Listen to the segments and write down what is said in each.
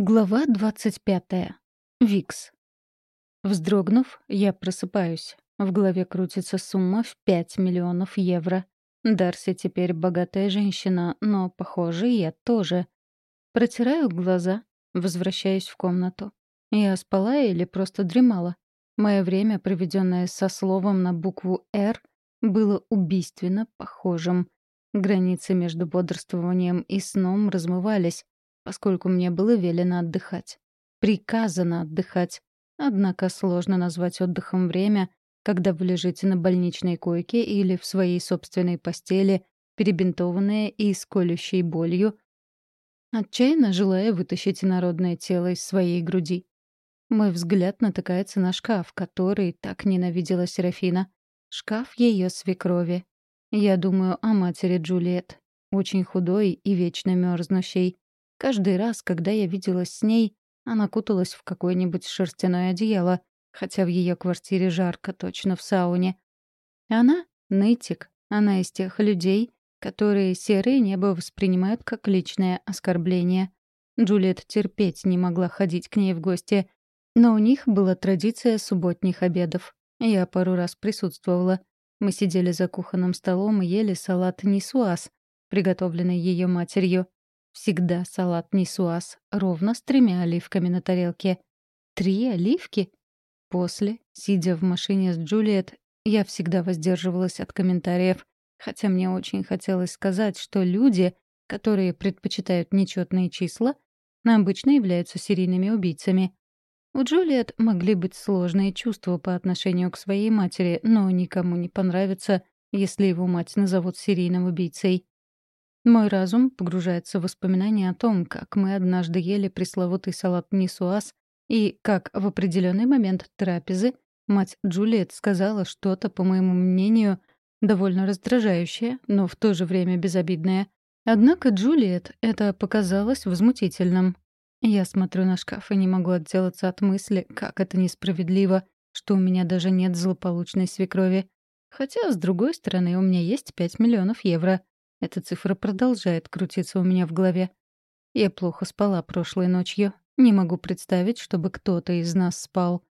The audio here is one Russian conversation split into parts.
Глава двадцать пятая. Викс. Вздрогнув, я просыпаюсь. В голове крутится сумма в пять миллионов евро. Дарси теперь богатая женщина, но, похоже, я тоже. Протираю глаза, возвращаюсь в комнату. Я спала или просто дремала? Мое время, проведенное со словом на букву «Р», было убийственно похожим. Границы между бодрствованием и сном размывались, поскольку мне было велено отдыхать. Приказано отдыхать. Однако сложно назвать отдыхом время, когда вы лежите на больничной койке или в своей собственной постели, перебинтованная и с колющей болью, отчаянно желая вытащить инородное тело из своей груди. Мой взгляд натыкается на шкаф, который так ненавидела Серафина. Шкаф ее свекрови. Я думаю о матери Джульет, очень худой и вечно мерзнущей. Каждый раз, когда я виделась с ней, она куталась в какое-нибудь шерстяное одеяло, хотя в ее квартире жарко, точно в сауне. Она — нытик. Она из тех людей, которые серое небо воспринимают как личное оскорбление. Джульет терпеть не могла ходить к ней в гости, но у них была традиция субботних обедов. Я пару раз присутствовала. Мы сидели за кухонным столом и ели салат нисуаз, приготовленный ее матерью. Всегда салат нисуаз, ровно с тремя оливками на тарелке. Три оливки? После, сидя в машине с Джулиет, я всегда воздерживалась от комментариев, хотя мне очень хотелось сказать, что люди, которые предпочитают нечетные числа, обычно являются серийными убийцами. У Джулиет могли быть сложные чувства по отношению к своей матери, но никому не понравится, если его мать назовут серийным убийцей. Мой разум погружается в воспоминания о том, как мы однажды ели пресловутый салат нисуаз, и как в определенный момент трапезы мать Джулиет сказала что-то, по моему мнению, довольно раздражающее, но в то же время безобидное. Однако Джулиет это показалось возмутительным. Я смотрю на шкаф и не могу отделаться от мысли, как это несправедливо, что у меня даже нет злополучной свекрови. Хотя, с другой стороны, у меня есть 5 миллионов евро. Эта цифра продолжает крутиться у меня в голове. Я плохо спала прошлой ночью. Не могу представить, чтобы кто-то из нас спал.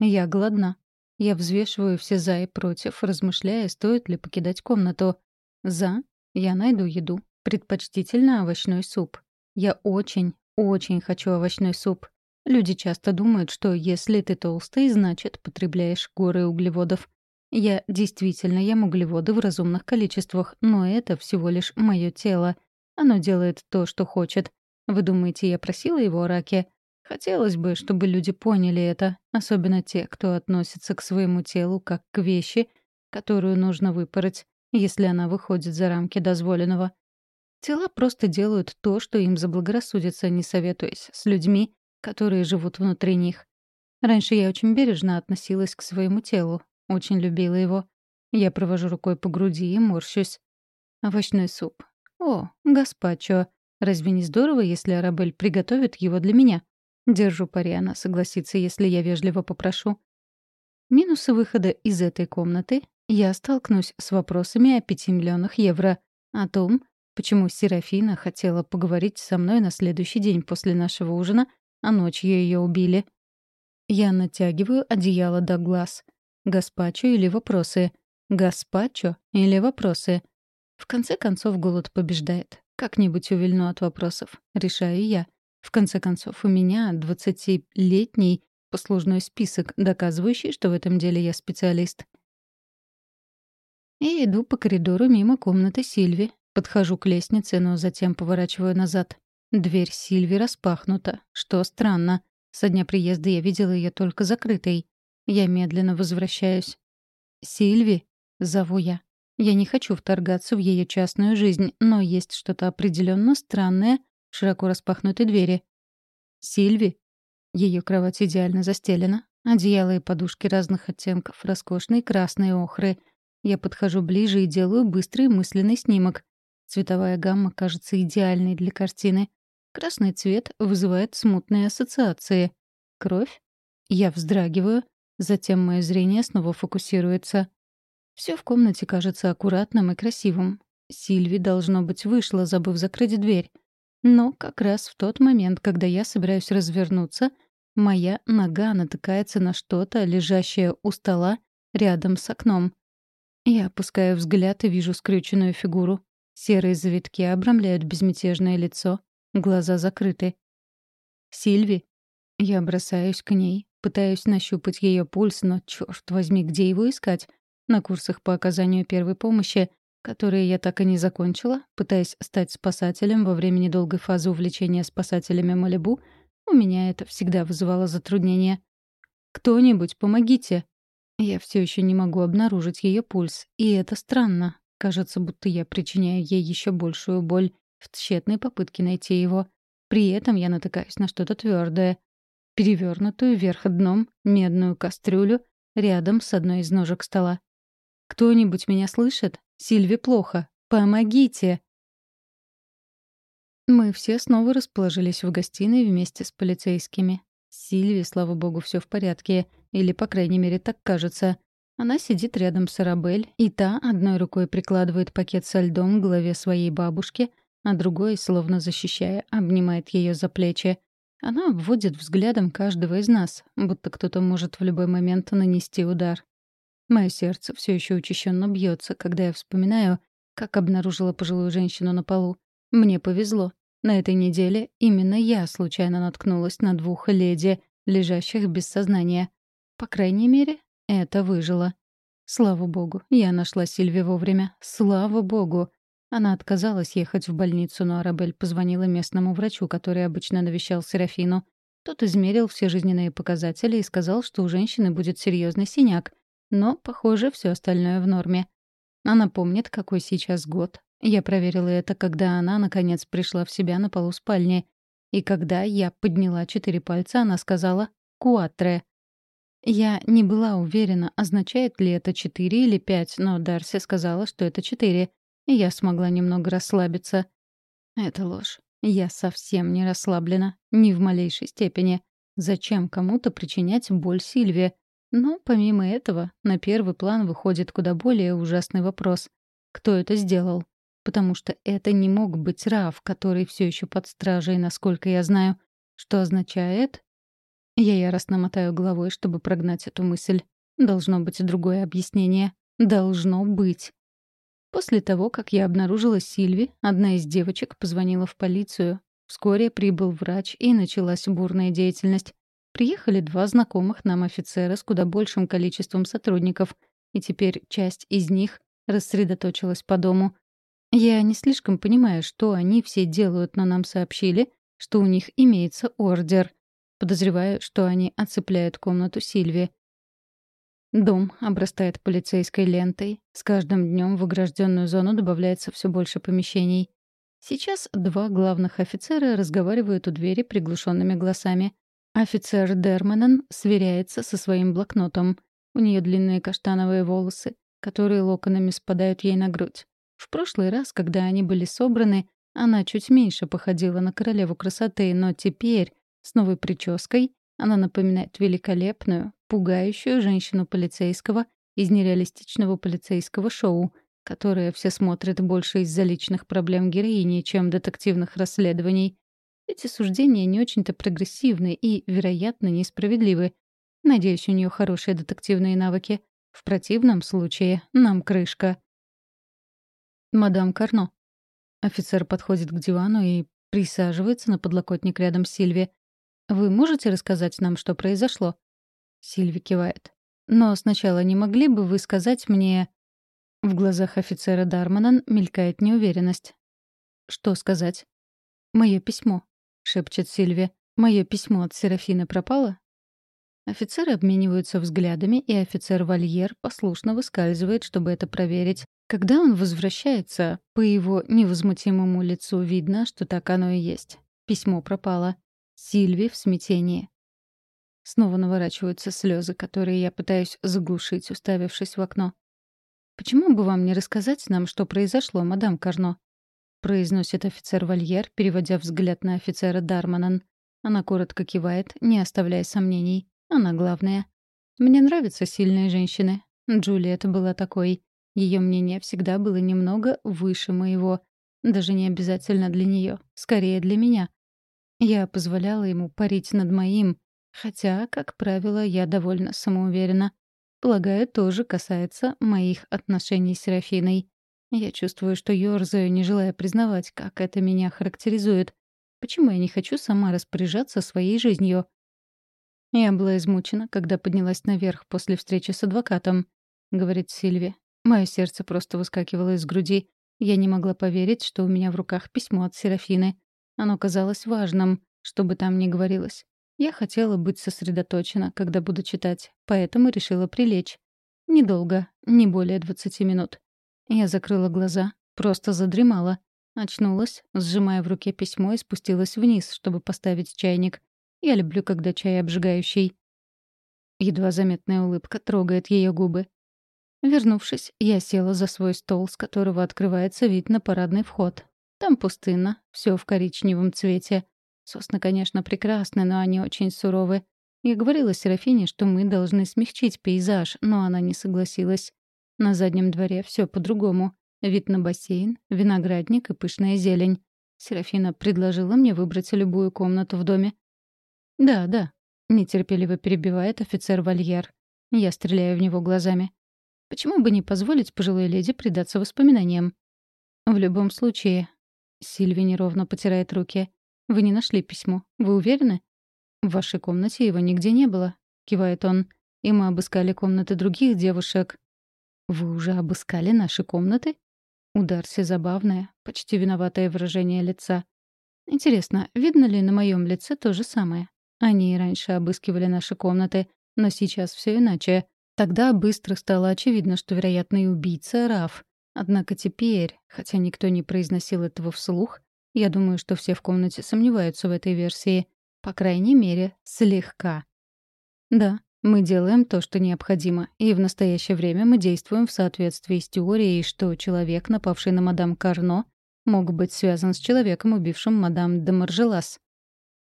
Я голодна. Я взвешиваю все «за» и «против», размышляя, стоит ли покидать комнату. «За» — я найду еду. Предпочтительно овощной суп. Я очень, очень хочу овощной суп. Люди часто думают, что если ты толстый, значит, потребляешь горы углеводов. Я действительно ем углеводы в разумных количествах, но это всего лишь мое тело. Оно делает то, что хочет. Вы думаете, я просила его о раке? Хотелось бы, чтобы люди поняли это, особенно те, кто относится к своему телу как к вещи, которую нужно выпороть, если она выходит за рамки дозволенного. Тела просто делают то, что им заблагорассудится, не советуясь с людьми, которые живут внутри них. Раньше я очень бережно относилась к своему телу, очень любила его. Я провожу рукой по груди и морщусь. Овощной суп. О, гаспачо. Разве не здорово, если Арабель приготовит его для меня? Держу пари, она согласится, если я вежливо попрошу. Минусы выхода из этой комнаты я столкнусь с вопросами о пяти миллионах евро, о том, почему Серафина хотела поговорить со мной на следующий день после нашего ужина, а ночью ее убили. Я натягиваю одеяло до глаз. Гаспачо или вопросы? Гаспачо или вопросы? В конце концов, голод побеждает. Как-нибудь увильну от вопросов. Решаю я. В конце концов, у меня двадцатилетний послужной список, доказывающий, что в этом деле я специалист. И иду по коридору мимо комнаты Сильви. Подхожу к лестнице, но затем поворачиваю назад. Дверь Сильви распахнута, что странно. Со дня приезда я видела ее только закрытой. Я медленно возвращаюсь. «Сильви», — зову я. Я не хочу вторгаться в ее частную жизнь, но есть что-то определенно странное в широко распахнутой двери. «Сильви». Ее кровать идеально застелена. Одеяло и подушки разных оттенков, роскошные красные охры. Я подхожу ближе и делаю быстрый мысленный снимок. Цветовая гамма кажется идеальной для картины. Красный цвет вызывает смутные ассоциации. Кровь? Я вздрагиваю, Затем мое зрение снова фокусируется. Все в комнате кажется аккуратным и красивым. Сильви, должно быть, вышла, забыв закрыть дверь. Но как раз в тот момент, когда я собираюсь развернуться, моя нога натыкается на что-то, лежащее у стола рядом с окном. Я опускаю взгляд и вижу скрюченную фигуру. Серые завитки обрамляют безмятежное лицо, глаза закрыты. «Сильви!» Я бросаюсь к ней, пытаюсь нащупать ее пульс, но, черт возьми, где его искать? На курсах по оказанию первой помощи, которые я так и не закончила, пытаясь стать спасателем во время недолгой фазы увлечения спасателями Малибу, у меня это всегда вызывало затруднения. «Кто-нибудь, помогите!» Я все еще не могу обнаружить ее пульс, и это странно. Кажется, будто я причиняю ей еще большую боль в тщетной попытке найти его. При этом я натыкаюсь на что-то твердое, перевернутую вверх дном медную кастрюлю рядом с одной из ножек стола. «Кто-нибудь меня слышит? Сильве плохо. Помогите!» Мы все снова расположились в гостиной вместе с полицейскими. С Сильви, слава богу, все в порядке. Или, по крайней мере, так кажется. Она сидит рядом с Арабель, и та одной рукой прикладывает пакет со льдом к голове своей бабушки, а другой, словно защищая, обнимает ее за плечи. Она обводит взглядом каждого из нас, будто кто-то может в любой момент нанести удар. Мое сердце все еще учащенно бьется, когда я вспоминаю, как обнаружила пожилую женщину на полу. Мне повезло. На этой неделе именно я случайно наткнулась на двух леди, лежащих без сознания. По крайней мере, это выжило. Слава богу, я нашла Сильви вовремя. Слава богу. Она отказалась ехать в больницу, но Арабель позвонила местному врачу, который обычно навещал Серафину. Тот измерил все жизненные показатели и сказал, что у женщины будет серьезный синяк. Но, похоже, все остальное в норме. Она помнит, какой сейчас год. Я проверила это, когда она, наконец, пришла в себя на полу спальни. И когда я подняла четыре пальца, она сказала «куатре». Я не была уверена, означает ли это четыре или пять, но Дарси сказала, что это четыре я смогла немного расслабиться. Это ложь. Я совсем не расслаблена, ни в малейшей степени. Зачем кому-то причинять боль Сильве? Но помимо этого, на первый план выходит куда более ужасный вопрос. Кто это сделал? Потому что это не мог быть Раф, который все еще под стражей, насколько я знаю. Что означает? Я яростно мотаю головой, чтобы прогнать эту мысль. Должно быть другое объяснение. Должно быть. После того, как я обнаружила Сильви, одна из девочек позвонила в полицию. Вскоре прибыл врач, и началась бурная деятельность. Приехали два знакомых нам офицера с куда большим количеством сотрудников, и теперь часть из них рассредоточилась по дому. Я не слишком понимаю, что они все делают, но нам сообщили, что у них имеется ордер. Подозреваю, что они оцепляют комнату Сильви. Дом обрастает полицейской лентой. С каждым днем в огражденную зону добавляется все больше помещений. Сейчас два главных офицера разговаривают у двери приглушенными голосами. Офицер Дерманен сверяется со своим блокнотом. У нее длинные каштановые волосы, которые локонами спадают ей на грудь. В прошлый раз, когда они были собраны, она чуть меньше походила на королеву красоты, но теперь, с новой прической, она напоминает великолепную, пугающую женщину-полицейского из нереалистичного полицейского шоу, которое все смотрят больше из-за личных проблем героини, чем детективных расследований. Эти суждения не очень-то прогрессивны и, вероятно, несправедливы. Надеюсь, у нее хорошие детективные навыки. В противном случае нам крышка. «Мадам Карно». Офицер подходит к дивану и присаживается на подлокотник рядом с Сильви. «Вы можете рассказать нам, что произошло?» Сильви кивает. «Но сначала не могли бы вы сказать мне...» В глазах офицера Дарманан мелькает неуверенность. «Что сказать?» «Мое письмо», — шепчет Сильви. «Мое письмо от Серафины пропало?» Офицеры обмениваются взглядами, и офицер Вальер послушно выскальзывает, чтобы это проверить. Когда он возвращается, по его невозмутимому лицу видно, что так оно и есть. Письмо пропало. Сильви в смятении. Снова наворачиваются слезы, которые я пытаюсь заглушить, уставившись в окно. «Почему бы вам не рассказать нам, что произошло, мадам Карно?» произносит офицер Вольер, переводя взгляд на офицера Дарманан. Она коротко кивает, не оставляя сомнений. Она главная. Мне нравятся сильные женщины. Джулиет была такой. Ее мнение всегда было немного выше моего. Даже не обязательно для нее, скорее для меня. Я позволяла ему парить над моим, хотя, как правило, я довольно самоуверена. Полагаю, тоже касается моих отношений с Серафиной. Я чувствую, что ёрзаю, не желая признавать, как это меня характеризует. Почему я не хочу сама распоряжаться своей жизнью? Я была измучена, когда поднялась наверх после встречи с адвокатом, — говорит Сильви. Мое сердце просто выскакивало из груди. Я не могла поверить, что у меня в руках письмо от Серафины. Оно казалось важным, что бы там ни говорилось. Я хотела быть сосредоточена, когда буду читать, поэтому решила прилечь. Недолго, не более 20 минут. Я закрыла глаза, просто задремала. Очнулась, сжимая в руке письмо и спустилась вниз, чтобы поставить чайник. Я люблю, когда чай обжигающий. Едва заметная улыбка трогает ее губы. Вернувшись, я села за свой стол, с которого открывается вид на парадный вход. Там пустынно, все в коричневом цвете. Сосны, конечно, прекрасны, но они очень суровы. Я говорила Серафине, что мы должны смягчить пейзаж, но она не согласилась. На заднем дворе все по-другому. Вид на бассейн, виноградник и пышная зелень. Серафина предложила мне выбрать любую комнату в доме. «Да, да», — нетерпеливо перебивает офицер Вольер. Я стреляю в него глазами. «Почему бы не позволить пожилой леди предаться воспоминаниям?» «В любом случае...» Сильви неровно потирает руки. «Вы не нашли письмо. Вы уверены?» «В вашей комнате его нигде не было», — кивает он. «И мы обыскали комнаты других девушек». «Вы уже обыскали наши комнаты?» У Дарси забавное, почти виноватое выражение лица. Интересно, видно ли на моем лице то же самое? Они и раньше обыскивали наши комнаты, но сейчас все иначе. Тогда быстро стало очевидно, что вероятный убийца — Раф. Однако теперь, хотя никто не произносил этого вслух, я думаю, что все в комнате сомневаются в этой версии. По крайней мере, слегка. Да, мы делаем то, что необходимо, и в настоящее время мы действуем в соответствии с теорией, что человек, напавший на мадам Карно, мог быть связан с человеком, убившим мадам де Маржелас.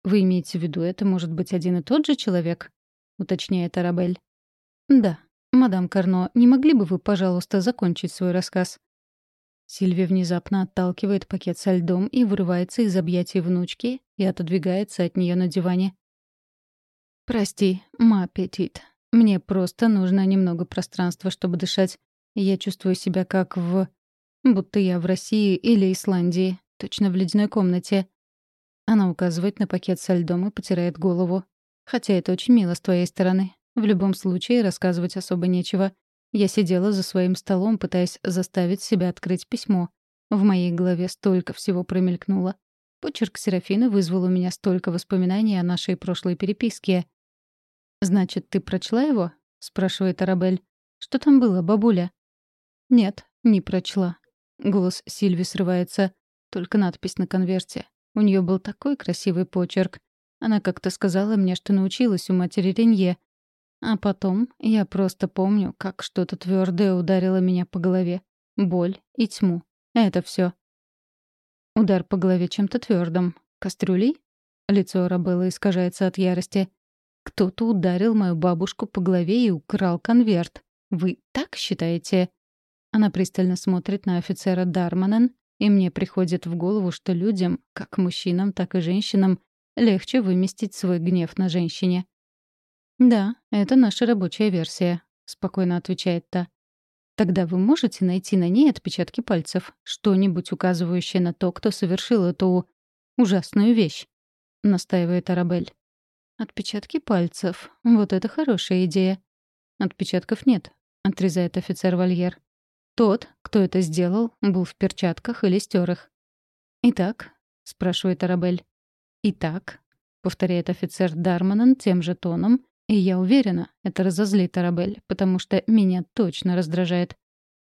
«Вы имеете в виду, это может быть один и тот же человек?» — уточняет Арабель. «Да. Мадам Карно, не могли бы вы, пожалуйста, закончить свой рассказ?» Сильвия внезапно отталкивает пакет со льдом и вырывается из объятий внучки и отодвигается от нее на диване. «Прости, ма петит. Мне просто нужно немного пространства, чтобы дышать. Я чувствую себя как в... будто я в России или Исландии, точно в ледяной комнате». Она указывает на пакет со льдом и потирает голову. «Хотя это очень мило с твоей стороны. В любом случае, рассказывать особо нечего. Я сидела за своим столом, пытаясь заставить себя открыть письмо. В моей голове столько всего промелькнуло. Почерк Серафины вызвал у меня столько воспоминаний о нашей прошлой переписке. «Значит, ты прочла его?» — спрашивает Арабель. «Что там было, бабуля?» «Нет, не прочла». Голос Сильви срывается. Только надпись на конверте. У нее был такой красивый почерк. Она как-то сказала мне, что научилась у матери Ренье, а потом я просто помню, как что-то твердое ударило меня по голове. Боль и тьму. Это все. Удар по голове чем-то твердым. Кастрюлей? Лицо Рабеллы искажается от ярости. Кто-то ударил мою бабушку по голове и украл конверт. Вы так считаете? Она пристально смотрит на офицера Дарманен, и мне приходит в голову, что людям, как мужчинам, так и женщинам, легче выместить свой гнев на женщине. «Да, это наша рабочая версия», — спокойно отвечает та. «Тогда вы можете найти на ней отпечатки пальцев, что-нибудь указывающее на то, кто совершил эту ужасную вещь», — настаивает Арабель. «Отпечатки пальцев. Вот это хорошая идея». «Отпечатков нет», — отрезает офицер Вольер. «Тот, кто это сделал, был в перчатках или стер их». «Итак?» — спрашивает Арабель. «Итак», — повторяет офицер Дарманан тем же тоном, и я уверена, это разозлит Арабель, потому что меня точно раздражает.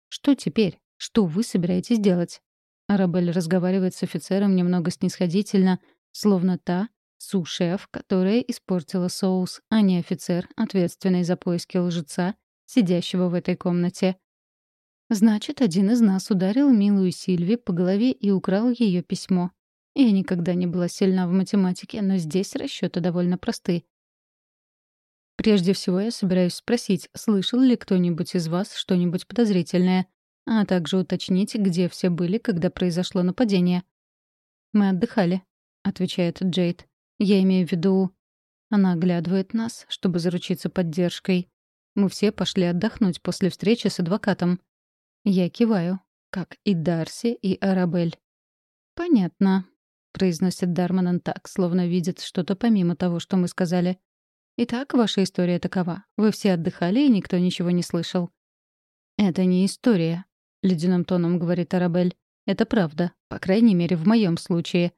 Что теперь? Что вы собираетесь делать? Арабель разговаривает с офицером немного снисходительно, словно та су-шеф, которая испортила соус, а не офицер, ответственный за поиски лжеца, сидящего в этой комнате. Значит, один из нас ударил милую Сильви по голове и украл ее письмо. Я никогда не была сильна в математике, но здесь расчеты довольно просты. Прежде всего, я собираюсь спросить, слышал ли кто-нибудь из вас что-нибудь подозрительное. а также уточнить, где все были, когда произошло нападение. «Мы отдыхали», — отвечает Джейд. «Я имею в виду...» Она оглядывает нас, чтобы заручиться поддержкой. Мы все пошли отдохнуть после встречи с адвокатом. Я киваю, как и Дарси, и Арабель. «Понятно», — произносит Дарманан так, словно видит что-то помимо того, что мы сказали. «Итак, ваша история такова. Вы все отдыхали, и никто ничего не слышал». «Это не история», — ледяным тоном говорит Арабель. «Это правда, по крайней мере, в моем случае.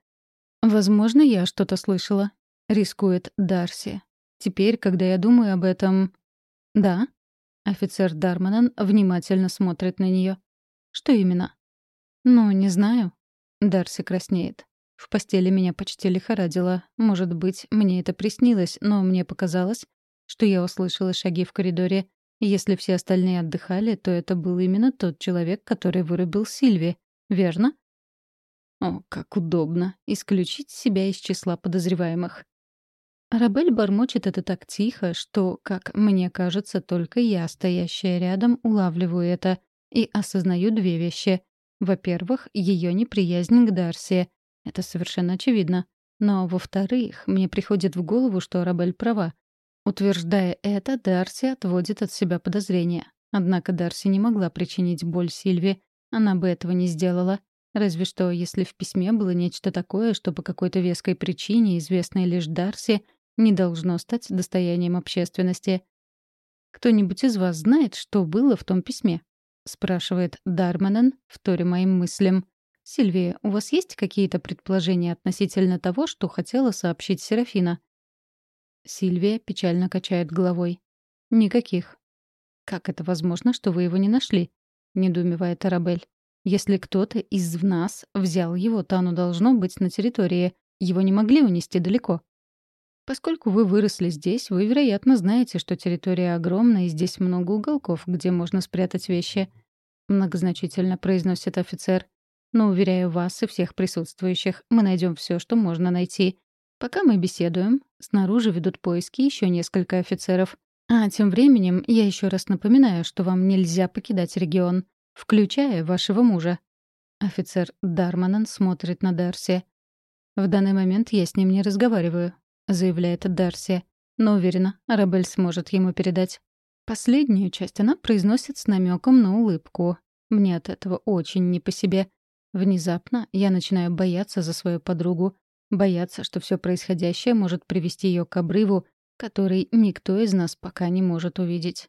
Возможно, я что-то слышала. Рискует Дарси. Теперь, когда я думаю об этом... Да? Офицер Дарманан внимательно смотрит на нее. Что именно? Ну, не знаю. Дарси краснеет. В постели меня почти лихорадило. Может быть, мне это приснилось, но мне показалось, что я услышала шаги в коридоре. если все остальные отдыхали, то это был именно тот человек, который вырубил Сильви. Верно? О, как удобно. Исключить себя из числа подозреваемых. Арабель бормочет это так тихо, что, как мне кажется, только я, стоящая рядом, улавливаю это и осознаю две вещи. Во-первых, ее неприязнь к Дарси. Это совершенно очевидно. Но, во-вторых, мне приходит в голову, что Арабель права. Утверждая это, Дарси отводит от себя подозрения. Однако Дарси не могла причинить боль Сильви. Она бы этого не сделала. Разве что, если в письме было нечто такое, что по какой-то веской причине, известной лишь Дарси, не должно стать достоянием общественности. «Кто-нибудь из вас знает, что было в том письме?» — спрашивает Дарманен, вторя моим мыслям. «Сильвия, у вас есть какие-то предположения относительно того, что хотела сообщить Серафина?» Сильвия печально качает головой. «Никаких». «Как это возможно, что вы его не нашли?» — недоумевает Арабель. Если кто-то из нас взял его, то оно должно быть на территории. Его не могли унести далеко. Поскольку вы выросли здесь, вы, вероятно, знаете, что территория огромная, и здесь много уголков, где можно спрятать вещи. Многозначительно произносит офицер. Но, уверяю вас и всех присутствующих, мы найдем все, что можно найти. Пока мы беседуем, снаружи ведут поиски еще несколько офицеров. А тем временем я еще раз напоминаю, что вам нельзя покидать регион включая вашего мужа». Офицер Дарманан смотрит на Дарси. «В данный момент я с ним не разговариваю», — заявляет Дарси. «Но уверена, Арабель сможет ему передать». Последнюю часть она произносит с намеком на улыбку. Мне от этого очень не по себе. Внезапно я начинаю бояться за свою подругу, бояться, что все происходящее может привести ее к обрыву, который никто из нас пока не может увидеть.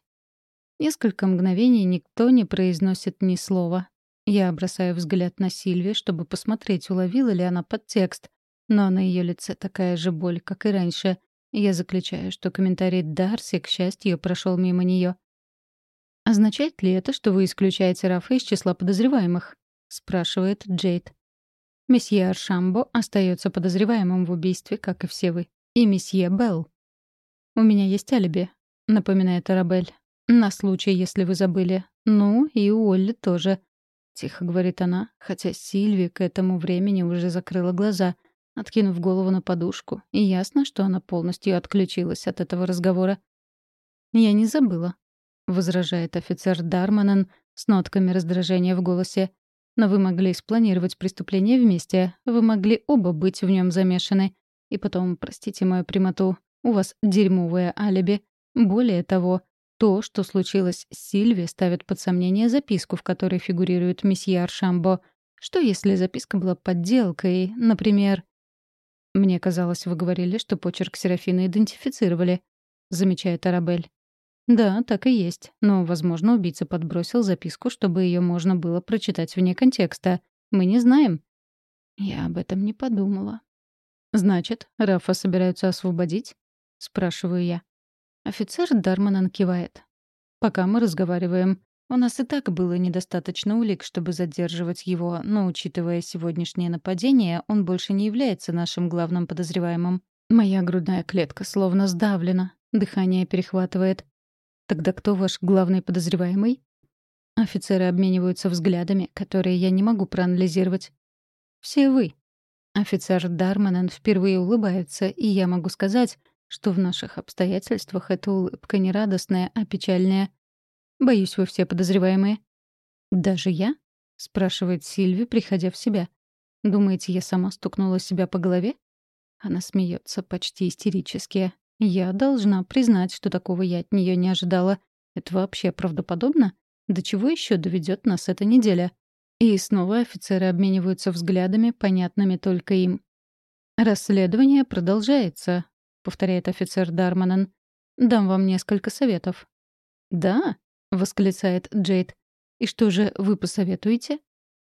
Несколько мгновений никто не произносит ни слова. Я бросаю взгляд на Сильви, чтобы посмотреть, уловила ли она подтекст. Но на ее лице такая же боль, как и раньше. Я заключаю, что комментарий Дарси, к счастью, прошел мимо нее. «Означает ли это, что вы исключаете Рафа из числа подозреваемых?» — спрашивает Джейд. Месье Аршамбо остается подозреваемым в убийстве, как и все вы. И месье Белл. «У меня есть алиби», — напоминает Арабель. «На случай, если вы забыли. Ну, и у Олли тоже», — тихо говорит она, хотя Сильви к этому времени уже закрыла глаза, откинув голову на подушку, и ясно, что она полностью отключилась от этого разговора. «Я не забыла», — возражает офицер Дарманен с нотками раздражения в голосе. «Но вы могли спланировать преступление вместе, вы могли оба быть в нем замешаны. И потом, простите мою прямоту, у вас дерьмовое алиби. Более того, то, что случилось с Сильви, ставит под сомнение записку, в которой фигурирует месье Аршамбо. Что если записка была подделкой, например... «Мне казалось, вы говорили, что почерк Серафины идентифицировали», — замечает Арабель. «Да, так и есть. Но, возможно, убийца подбросил записку, чтобы ее можно было прочитать вне контекста. Мы не знаем». Я об этом не подумала. «Значит, Рафа собираются освободить?» — спрашиваю я. Офицер Дарманан кивает. «Пока мы разговариваем. У нас и так было недостаточно улик, чтобы задерживать его, но, учитывая сегодняшнее нападение, он больше не является нашим главным подозреваемым. Моя грудная клетка словно сдавлена, дыхание перехватывает. Тогда кто ваш главный подозреваемый? Офицеры обмениваются взглядами, которые я не могу проанализировать. Все вы. Офицер Дарманан впервые улыбается, и я могу сказать, что в наших обстоятельствах эта улыбка не радостная, а печальная. Боюсь, вы все подозреваемые. «Даже я?» — спрашивает Сильви, приходя в себя. «Думаете, я сама стукнула себя по голове?» Она смеется почти истерически. Я должна признать, что такого я от нее не ожидала. Это вообще правдоподобно? До чего еще доведет нас эта неделя? И снова офицеры обмениваются взглядами, понятными только им. «Расследование продолжается», — повторяет офицер Дарманен. «Дам вам несколько советов». «Да?» — восклицает Джейд. «И что же вы посоветуете?»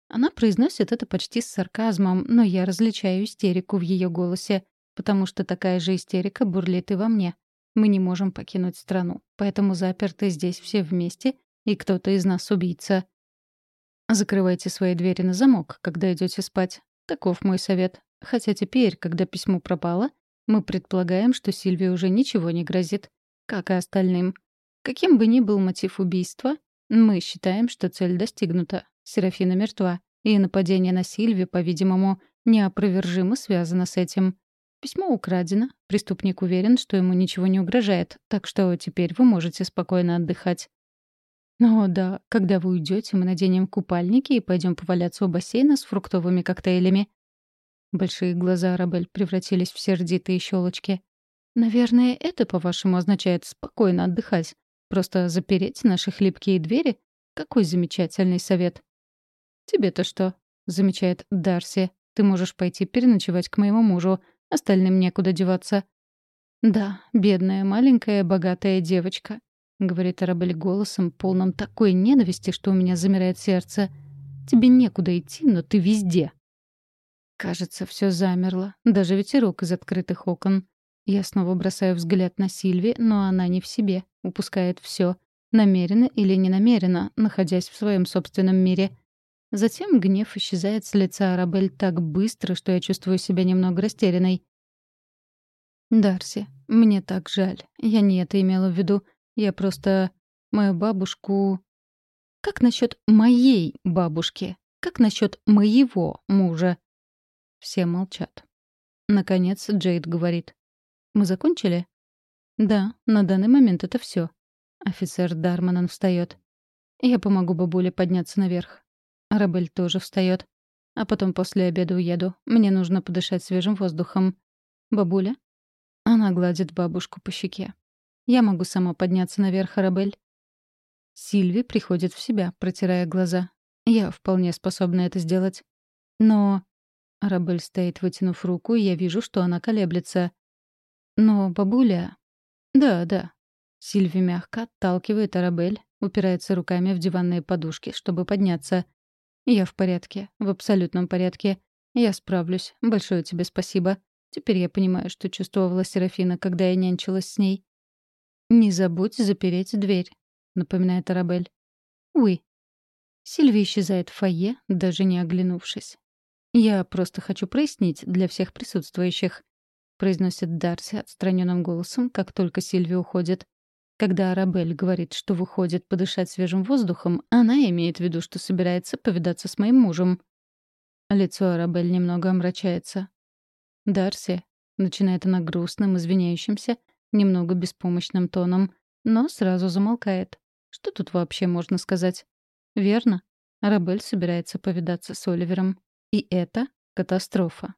Она произносит это почти с сарказмом, но я различаю истерику в ее голосе, потому что такая же истерика бурлит и во мне. Мы не можем покинуть страну, поэтому заперты здесь все вместе, и кто-то из нас убийца. Закрывайте свои двери на замок, когда идете спать. Таков мой совет. Хотя теперь, когда письмо пропало, мы предполагаем, что Сильвии уже ничего не грозит, как и остальным. Каким бы ни был мотив убийства, мы считаем, что цель достигнута. Серафина мертва, и нападение на Сильви, по-видимому, неопровержимо связано с этим. Письмо украдено, преступник уверен, что ему ничего не угрожает, так что теперь вы можете спокойно отдыхать. О, да, когда вы уйдете, мы наденем купальники и пойдем поваляться у бассейна с фруктовыми коктейлями. Большие глаза Арабель превратились в сердитые щелочки. Наверное, это, по-вашему, означает спокойно отдыхать. Просто запереть наши хлипкие двери? Какой замечательный совет. «Тебе-то что?» — замечает Дарси. «Ты можешь пойти переночевать к моему мужу. Остальным некуда деваться». «Да, бедная, маленькая, богатая девочка», — говорит Арабель голосом, полным такой ненависти, что у меня замирает сердце. «Тебе некуда идти, но ты везде». Кажется, все замерло, даже ветерок из открытых окон. Я снова бросаю взгляд на Сильви, но она не в себе, упускает все, намеренно или ненамеренно, находясь в своем собственном мире — Затем гнев исчезает с лица Арабель так быстро, что я чувствую себя немного растерянной. «Дарси, мне так жаль. Я не это имела в виду. Я просто... Мою бабушку... Как насчет моей бабушки? Как насчет моего мужа?» Все молчат. Наконец Джейд говорит. «Мы закончили?» «Да, на данный момент это все. Офицер Дарманан встает. «Я помогу бабуле подняться наверх. Арабель тоже встает. А потом после обеда уеду. Мне нужно подышать свежим воздухом. Бабуля? Она гладит бабушку по щеке. Я могу сама подняться наверх, Арабель. Сильви приходит в себя, протирая глаза. Я вполне способна это сделать. Но... Арабель стоит, вытянув руку, и я вижу, что она колеблется. Но бабуля... Да, да. Сильви мягко отталкивает Арабель, упирается руками в диванные подушки, чтобы подняться. «Я в порядке, в абсолютном порядке. Я справлюсь. Большое тебе спасибо. Теперь я понимаю, что чувствовала Серафина, когда я нянчилась с ней». «Не забудь запереть дверь», — напоминает Арабель. «Уи». Сильвия исчезает в фойе, даже не оглянувшись. «Я просто хочу прояснить для всех присутствующих», — произносит Дарси отстраненным голосом, как только Сильвия уходит. Когда Арабель говорит, что выходит подышать свежим воздухом, она имеет в виду, что собирается повидаться с моим мужем. Лицо Арабель немного омрачается. «Дарси», — начинает она грустным, извиняющимся, немного беспомощным тоном, но сразу замолкает. Что тут вообще можно сказать? Верно. Арабель собирается повидаться с Оливером. И это катастрофа.